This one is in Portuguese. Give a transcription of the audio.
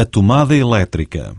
a tomada elétrica.